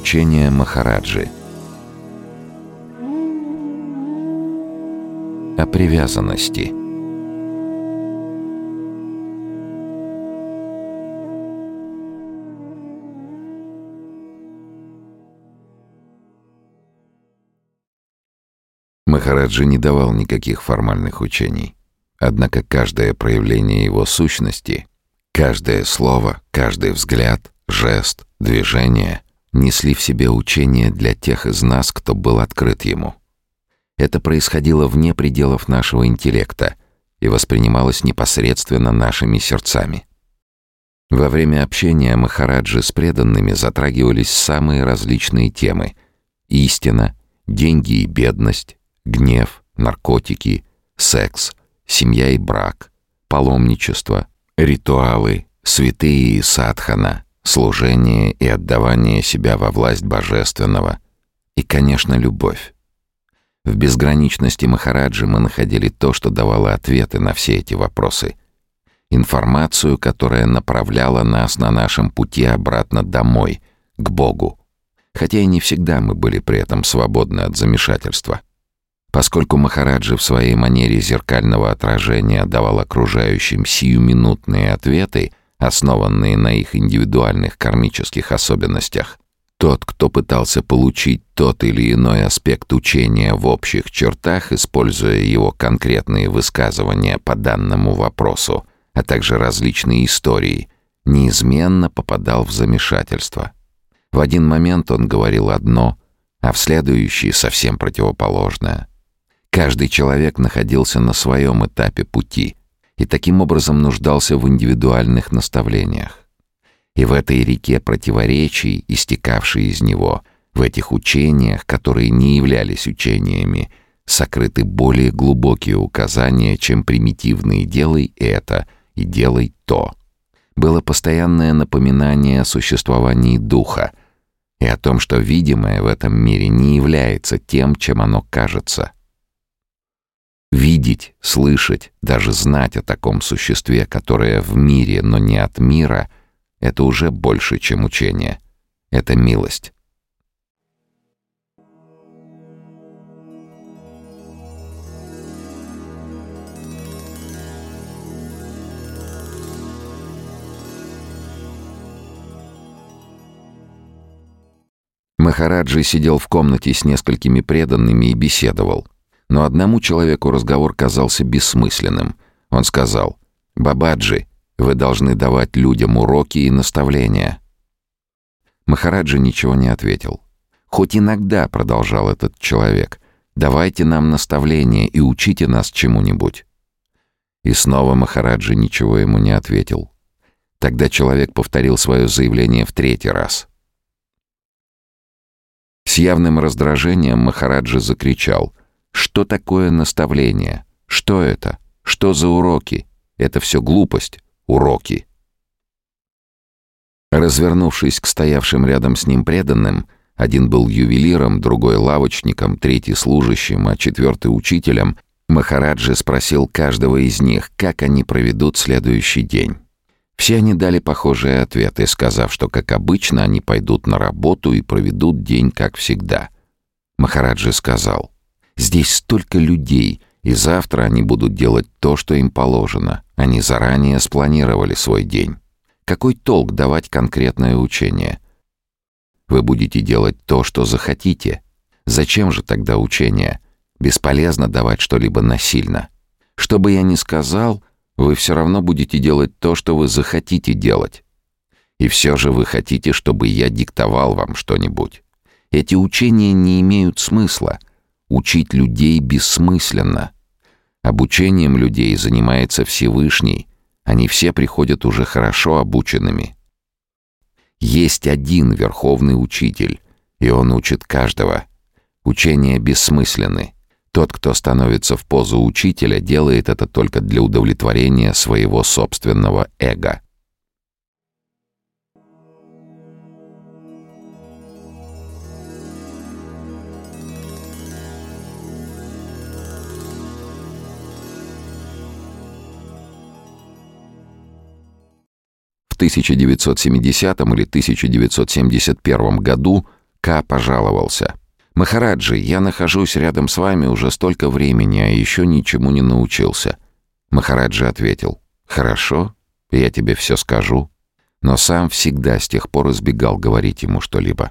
Учение Махараджи О привязанности Махараджи не давал никаких формальных учений. Однако каждое проявление его сущности, каждое слово, каждый взгляд, жест, движение несли в себе учение для тех из нас, кто был открыт ему. Это происходило вне пределов нашего интеллекта и воспринималось непосредственно нашими сердцами. Во время общения Махараджи с преданными затрагивались самые различные темы — истина, деньги и бедность, гнев, наркотики, секс, семья и брак, паломничество, ритуалы, святые и садхана, служение и отдавание себя во власть божественного и, конечно, любовь. В безграничности Махараджи мы находили то, что давало ответы на все эти вопросы. Информацию, которая направляла нас на нашем пути обратно домой, к Богу. Хотя и не всегда мы были при этом свободны от замешательства. Поскольку Махараджи в своей манере зеркального отражения давал окружающим сиюминутные ответы, основанные на их индивидуальных кармических особенностях, тот, кто пытался получить тот или иной аспект учения в общих чертах, используя его конкретные высказывания по данному вопросу, а также различные истории, неизменно попадал в замешательство. В один момент он говорил одно, а в следующий совсем противоположное. Каждый человек находился на своем этапе пути и таким образом нуждался в индивидуальных наставлениях. И в этой реке противоречий, истекавшей из него, в этих учениях, которые не являлись учениями, сокрыты более глубокие указания, чем примитивные «делай это» и «делай то». Было постоянное напоминание о существовании духа и о том, что видимое в этом мире не является тем, чем оно кажется — Видеть, слышать, даже знать о таком существе, которое в мире, но не от мира, это уже больше, чем учение. Это милость. Махараджи сидел в комнате с несколькими преданными и беседовал — но одному человеку разговор казался бессмысленным. Он сказал, «Бабаджи, вы должны давать людям уроки и наставления». Махараджи ничего не ответил. «Хоть иногда», — продолжал этот человек, «давайте нам наставления и учите нас чему-нибудь». И снова Махараджи ничего ему не ответил. Тогда человек повторил свое заявление в третий раз. С явным раздражением Махараджи закричал что такое наставление? Что это? Что за уроки? Это все глупость. Уроки. Развернувшись к стоявшим рядом с ним преданным, один был ювелиром, другой лавочником, третий служащим, а четвертый учителем, Махараджи спросил каждого из них, как они проведут следующий день. Все они дали похожие ответы, сказав, что, как обычно, они пойдут на работу и проведут день, как всегда. Махараджи сказал, Здесь столько людей, и завтра они будут делать то, что им положено. Они заранее спланировали свой день. Какой толк давать конкретное учение? Вы будете делать то, что захотите. Зачем же тогда учение? Бесполезно давать что-либо насильно. Что бы я ни сказал, вы все равно будете делать то, что вы захотите делать. И все же вы хотите, чтобы я диктовал вам что-нибудь. Эти учения не имеют смысла — Учить людей бессмысленно. Обучением людей занимается Всевышний. Они все приходят уже хорошо обученными. Есть один верховный учитель, и он учит каждого. Учения бессмысленны. Тот, кто становится в позу учителя, делает это только для удовлетворения своего собственного эго. 1970 или 1971 году Ка пожаловался. «Махараджи, я нахожусь рядом с вами уже столько времени, а еще ничему не научился». Махараджи ответил. «Хорошо, я тебе все скажу». Но сам всегда с тех пор избегал говорить ему что-либо.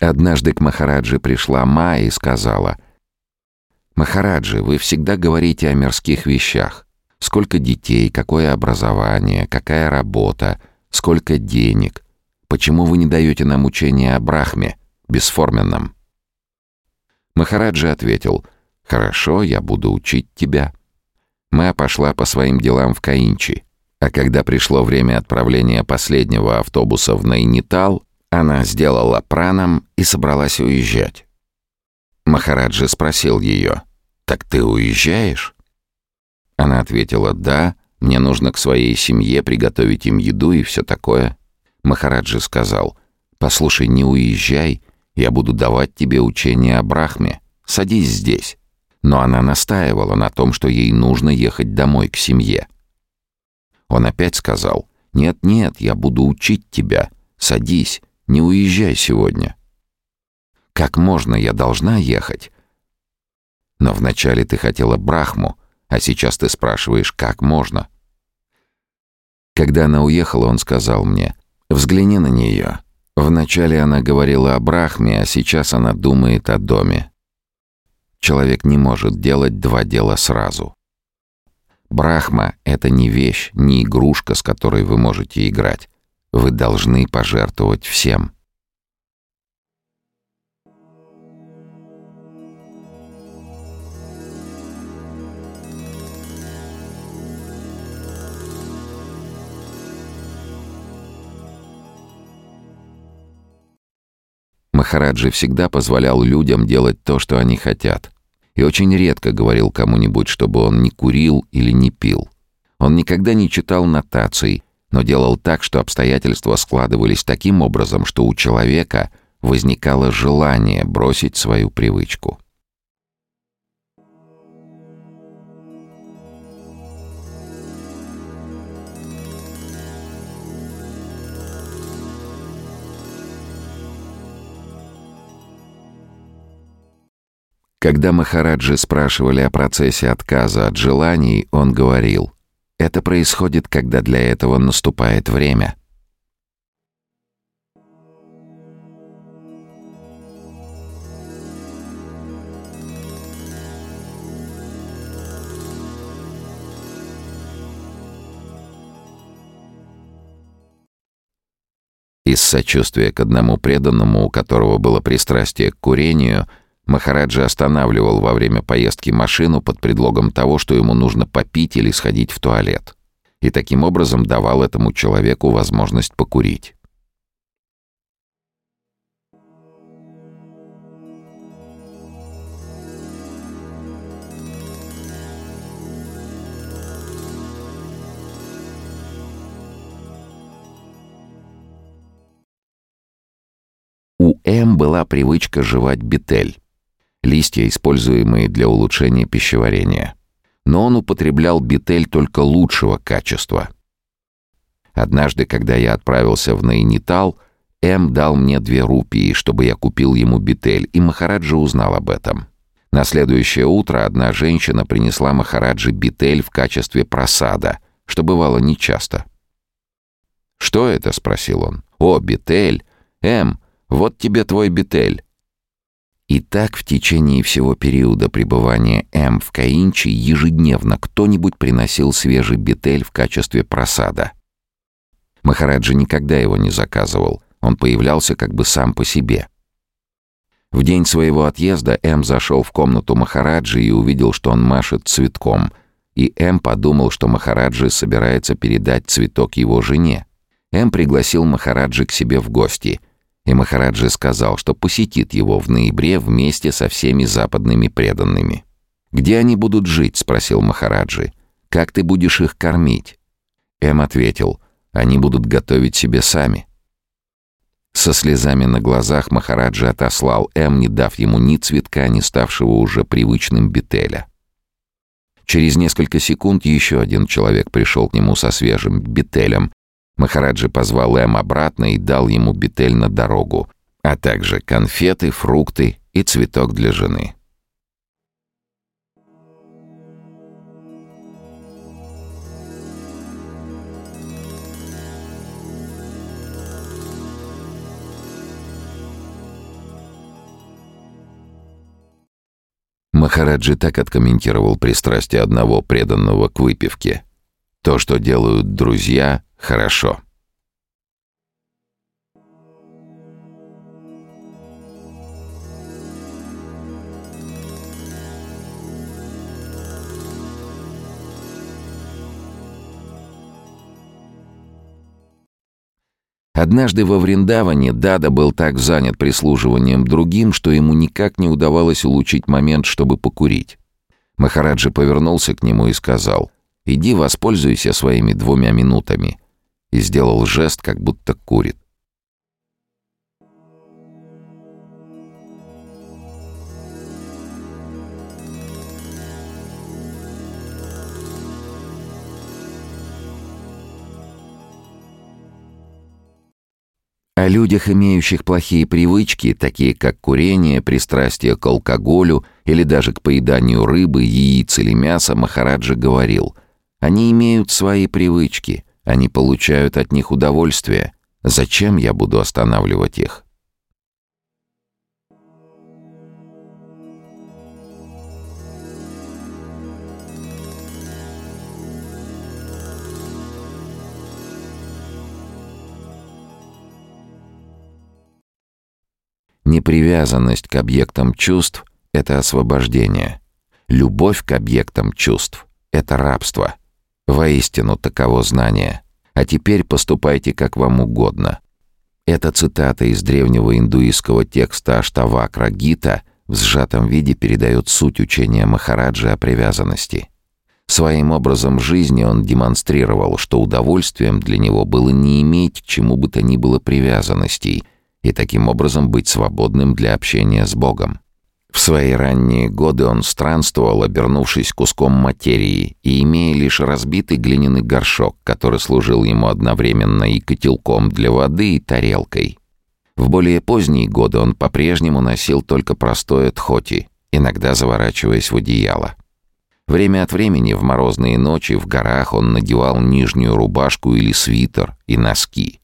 Однажды к Махараджи пришла Ма и сказала, «Махараджи, вы всегда говорите о мирских вещах. Сколько детей, какое образование, какая работа, сколько денег. Почему вы не даете нам учение о Брахме, бесформенном?» Махараджи ответил, «Хорошо, я буду учить тебя». Ма пошла по своим делам в Каинчи, а когда пришло время отправления последнего автобуса в Найнитал, она сделала праном и собралась уезжать. Махараджи спросил ее, «Так ты уезжаешь?» Она ответила, «Да, мне нужно к своей семье приготовить им еду и все такое». Махараджи сказал, «Послушай, не уезжай, я буду давать тебе учение о Брахме. Садись здесь». Но она настаивала на том, что ей нужно ехать домой к семье. Он опять сказал, «Нет-нет, я буду учить тебя. Садись, не уезжай сегодня. Как можно, я должна ехать. Но вначале ты хотела Брахму, а сейчас ты спрашиваешь, как можно. Когда она уехала, он сказал мне, взгляни на нее. Вначале она говорила о Брахме, а сейчас она думает о доме. Человек не может делать два дела сразу. Брахма — это не вещь, не игрушка, с которой вы можете играть. Вы должны пожертвовать всем. Махараджи всегда позволял людям делать то, что они хотят. И очень редко говорил кому-нибудь, чтобы он не курил или не пил. Он никогда не читал нотаций, но делал так, что обстоятельства складывались таким образом, что у человека возникало желание бросить свою привычку. Когда Махараджи спрашивали о процессе отказа от желаний, он говорил — это происходит, когда для этого наступает время. Из сочувствия к одному преданному, у которого было пристрастие к курению, Махараджа останавливал во время поездки машину под предлогом того, что ему нужно попить или сходить в туалет. И таким образом давал этому человеку возможность покурить. У М была привычка жевать бетель листья, используемые для улучшения пищеварения. Но он употреблял бетель только лучшего качества. Однажды, когда я отправился в Найнитал, М дал мне две рупии, чтобы я купил ему бетель, и Махараджа узнал об этом. На следующее утро одна женщина принесла Махараджи бетель в качестве просада, что бывало нечасто. «Что это?» — спросил он. «О, бетель! М, вот тебе твой бетель. И так в течение всего периода пребывания М в Каинчи ежедневно кто-нибудь приносил свежий бетель в качестве просада. Махараджа никогда его не заказывал, он появлялся как бы сам по себе. В день своего отъезда М зашел в комнату Махараджи и увидел, что он машет цветком, и М подумал, что Махараджи собирается передать цветок его жене. М пригласил Махараджи к себе в гости — и Махараджи сказал, что посетит его в ноябре вместе со всеми западными преданными. «Где они будут жить?» — спросил Махараджи. «Как ты будешь их кормить?» Эм ответил, «Они будут готовить себе сами». Со слезами на глазах Махараджа отослал М, не дав ему ни цветка, ни ставшего уже привычным бетеля. Через несколько секунд еще один человек пришел к нему со свежим бетелем. Махараджи позвал М обратно и дал ему бетель на дорогу, а также конфеты, фрукты и цветок для жены. Махараджи так откомментировал пристрастие одного преданного к выпивке. «То, что делают друзья, хорошо». Однажды во Вриндаване Дада был так занят прислуживанием другим, что ему никак не удавалось улучшить момент, чтобы покурить. Махараджи повернулся к нему и сказал «Иди воспользуйся своими двумя минутами» и сделал жест, как будто курит. О людях, имеющих плохие привычки, такие как курение, пристрастие к алкоголю или даже к поеданию рыбы, яиц или мяса, Махараджа говорил, «Они имеют свои привычки, они получают от них удовольствие. Зачем я буду останавливать их?» Непривязанность к объектам чувств — это освобождение. Любовь к объектам чувств — это рабство. Воистину таково знание. А теперь поступайте как вам угодно. Эта цитата из древнего индуистского текста Аштавакра Гита в сжатом виде передает суть учения Махараджи о привязанности. Своим образом жизни он демонстрировал, что удовольствием для него было не иметь к чему бы то ни было привязанностей — и таким образом быть свободным для общения с Богом. В свои ранние годы он странствовал, обернувшись куском материи и имея лишь разбитый глиняный горшок, который служил ему одновременно и котелком для воды, и тарелкой. В более поздние годы он по-прежнему носил только простое тхоти, иногда заворачиваясь в одеяло. Время от времени в морозные ночи в горах он надевал нижнюю рубашку или свитер и носки.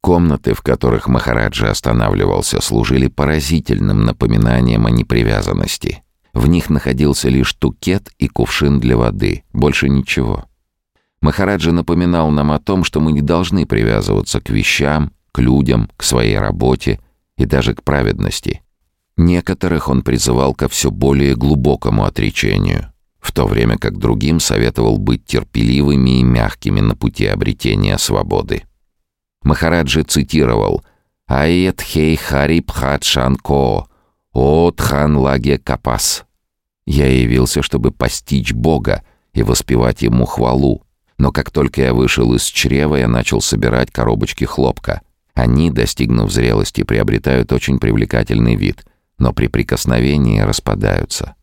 Комнаты, в которых Махараджа останавливался, служили поразительным напоминанием о непривязанности. В них находился лишь тукет и кувшин для воды, больше ничего. Махараджа напоминал нам о том, что мы не должны привязываться к вещам, к людям, к своей работе и даже к праведности. Некоторых он призывал ко все более глубокому отречению, в то время как другим советовал быть терпеливыми и мягкими на пути обретения свободы. Махараджи цитировал «Айет хей хари пхатшан ко, о тхан лаге капас». Я явился, чтобы постичь Бога и воспевать Ему хвалу. Но как только я вышел из чрева, я начал собирать коробочки хлопка. Они, достигнув зрелости, приобретают очень привлекательный вид, но при прикосновении распадаются.